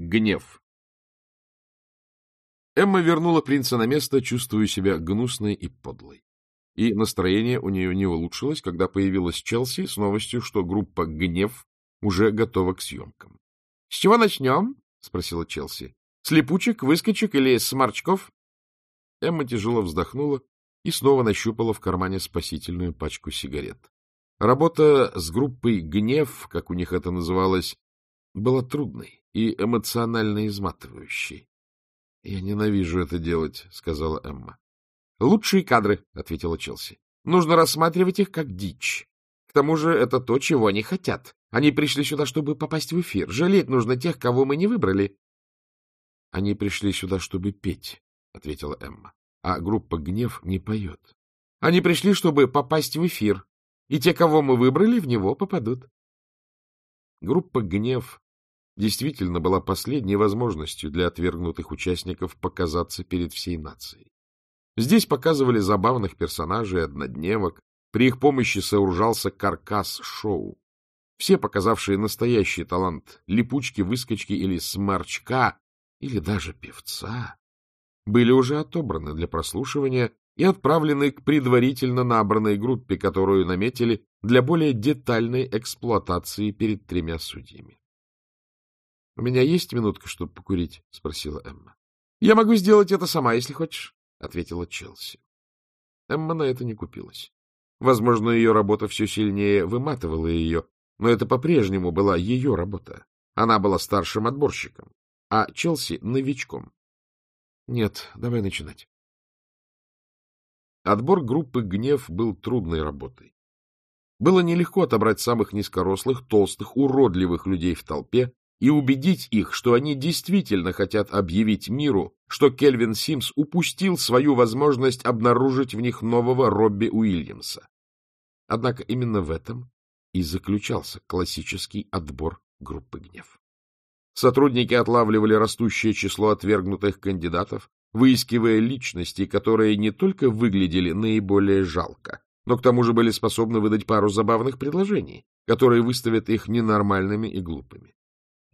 Гнев Эмма вернула принца на место, чувствуя себя гнусной и подлой. И настроение у нее не улучшилось, когда появилась Челси с новостью, что группа «Гнев» уже готова к съемкам. — С чего начнем? — спросила Челси. — С липучек, выскочек или с сморчков? Эмма тяжело вздохнула и снова нащупала в кармане спасительную пачку сигарет. Работа с группой «Гнев», как у них это называлось, была трудной и эмоционально изматывающей. — Я ненавижу это делать, — сказала Эмма. — Лучшие кадры, — ответила Челси. — Нужно рассматривать их как дичь. К тому же это то, чего они хотят. Они пришли сюда, чтобы попасть в эфир. Жалеть нужно тех, кого мы не выбрали. — Они пришли сюда, чтобы петь, — ответила Эмма. — А группа «Гнев» не поет. — Они пришли, чтобы попасть в эфир. И те, кого мы выбрали, в него попадут. Группа «Гнев» действительно была последней возможностью для отвергнутых участников показаться перед всей нацией. Здесь показывали забавных персонажей однодневок, при их помощи сооружался каркас шоу. Все, показавшие настоящий талант липучки, выскочки или сморчка, или даже певца, были уже отобраны для прослушивания и отправлены к предварительно набранной группе, которую наметили для более детальной эксплуатации перед тремя судьями. — У меня есть минутка, чтобы покурить? — спросила Эмма. — Я могу сделать это сама, если хочешь, — ответила Челси. Эмма на это не купилась. Возможно, ее работа все сильнее выматывала ее, но это по-прежнему была ее работа. Она была старшим отборщиком, а Челси — новичком. Нет, давай начинать. Отбор группы «Гнев» был трудной работой. Было нелегко отобрать самых низкорослых, толстых, уродливых людей в толпе и убедить их, что они действительно хотят объявить миру, что Кельвин Симс упустил свою возможность обнаружить в них нового Робби Уильямса. Однако именно в этом и заключался классический отбор группы «Гнев». Сотрудники отлавливали растущее число отвергнутых кандидатов, выискивая личности, которые не только выглядели наиболее жалко, но к тому же были способны выдать пару забавных предложений, которые выставят их ненормальными и глупыми.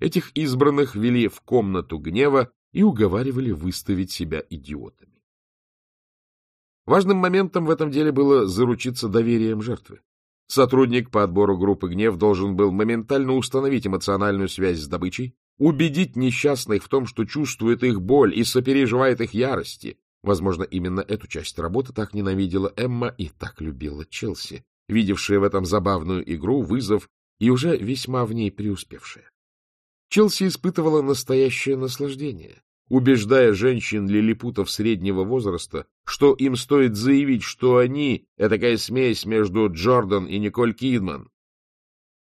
Этих избранных вели в комнату гнева и уговаривали выставить себя идиотами. Важным моментом в этом деле было заручиться доверием жертвы. Сотрудник по отбору группы «Гнев» должен был моментально установить эмоциональную связь с добычей, убедить несчастных в том, что чувствует их боль и сопереживает их ярости. Возможно, именно эту часть работы так ненавидела Эмма и так любила Челси, видевшая в этом забавную игру, вызов и уже весьма в ней преуспевшая. Челси испытывала настоящее наслаждение, убеждая женщин-лилипутов среднего возраста, что им стоит заявить, что они — такая смесь между Джордан и Николь Кидман.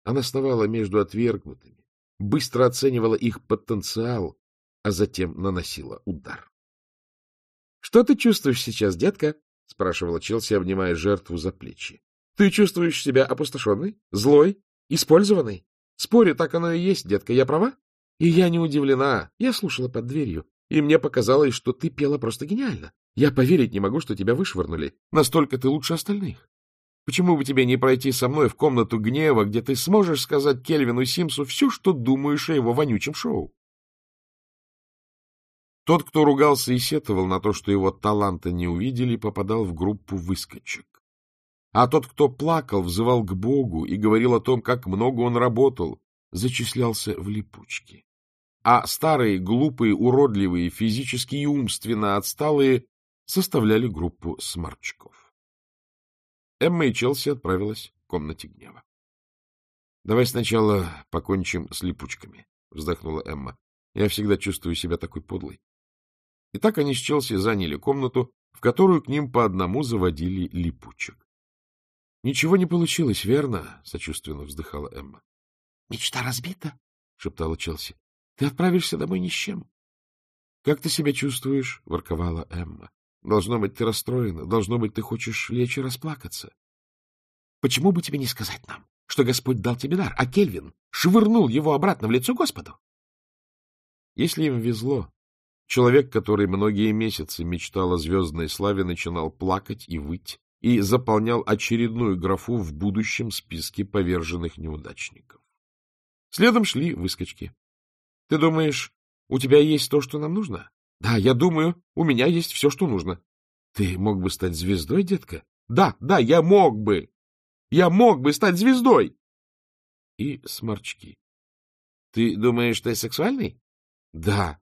Она сновала между отвергнутыми, быстро оценивала их потенциал, а затем наносила удар. — Что ты чувствуешь сейчас, детка? — спрашивала Челси, обнимая жертву за плечи. — Ты чувствуешь себя опустошенной, злой, использованной? Спорю, так оно и есть, детка, я права? И я не удивлена. Я слушала под дверью, и мне показалось, что ты пела просто гениально. Я поверить не могу, что тебя вышвырнули. Настолько ты лучше остальных. Почему бы тебе не пройти со мной в комнату гнева, где ты сможешь сказать Кельвину Симсу все, что думаешь о его вонючем шоу? Тот, кто ругался и сетовал на то, что его таланта не увидели, попадал в группу выскочек. А тот, кто плакал, взывал к Богу и говорил о том, как много он работал, зачислялся в липучки. А старые, глупые, уродливые, физически и умственно отсталые составляли группу сморчков. Эмма и Челси отправилась в комнате гнева. — Давай сначала покончим с липучками, — вздохнула Эмма. — Я всегда чувствую себя такой подлой. И так они с Челси заняли комнату, в которую к ним по одному заводили липучек. — Ничего не получилось, верно? — сочувственно вздыхала Эмма. — Мечта разбита, — шептала Челси. — Ты отправишься домой ни с чем. — Как ты себя чувствуешь? — ворковала Эмма. — Должно быть, ты расстроена. Должно быть, ты хочешь лечь и расплакаться. — Почему бы тебе не сказать нам, что Господь дал тебе дар, а Кельвин швырнул его обратно в лицо Господу? Если им везло, человек, который многие месяцы мечтал о звездной славе, начинал плакать и выть, и заполнял очередную графу в будущем списке поверженных неудачников. Следом шли выскочки. Ты думаешь, У тебя есть то, что нам нужно? Да, я думаю, у меня есть все, что нужно. Ты мог бы стать звездой, детка? Да, да, я мог бы. Я мог бы стать звездой. И сморчки. Ты думаешь, ты сексуальный? Да.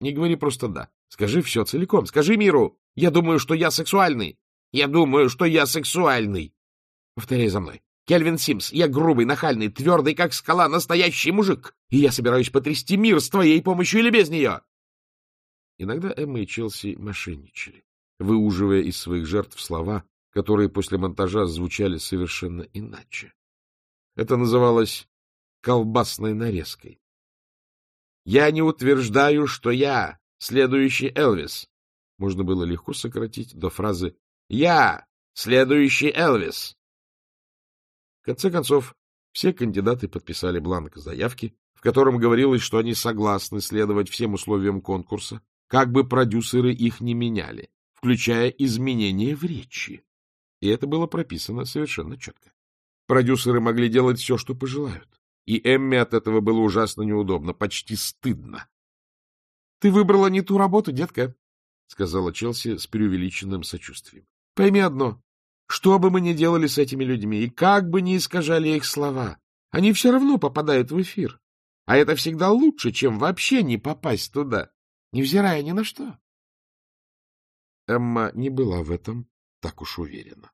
Не говори просто «да». Скажи все целиком. Скажи миру. Я думаю, что я сексуальный. Я думаю, что я сексуальный. Повторяй за мной. Кельвин Симс, я грубый, нахальный, твердый, как скала, настоящий мужик, и я собираюсь потрясти мир с твоей помощью или без нее. Иногда Эмма и Челси мошенничали, выуживая из своих жертв слова, которые после монтажа звучали совершенно иначе. Это называлось колбасной нарезкой. «Я не утверждаю, что я следующий Элвис». Можно было легко сократить до фразы «Я следующий Элвис». В конце концов, все кандидаты подписали бланк заявки, в котором говорилось, что они согласны следовать всем условиям конкурса, как бы продюсеры их не меняли, включая изменения в речи. И это было прописано совершенно четко. Продюсеры могли делать все, что пожелают. И Эмме от этого было ужасно неудобно, почти стыдно. — Ты выбрала не ту работу, детка, — сказала Челси с преувеличенным сочувствием. — Пойми одно. Что бы мы ни делали с этими людьми, и как бы ни искажали их слова, они все равно попадают в эфир. А это всегда лучше, чем вообще не попасть туда, невзирая ни на что. Эмма не была в этом так уж уверена.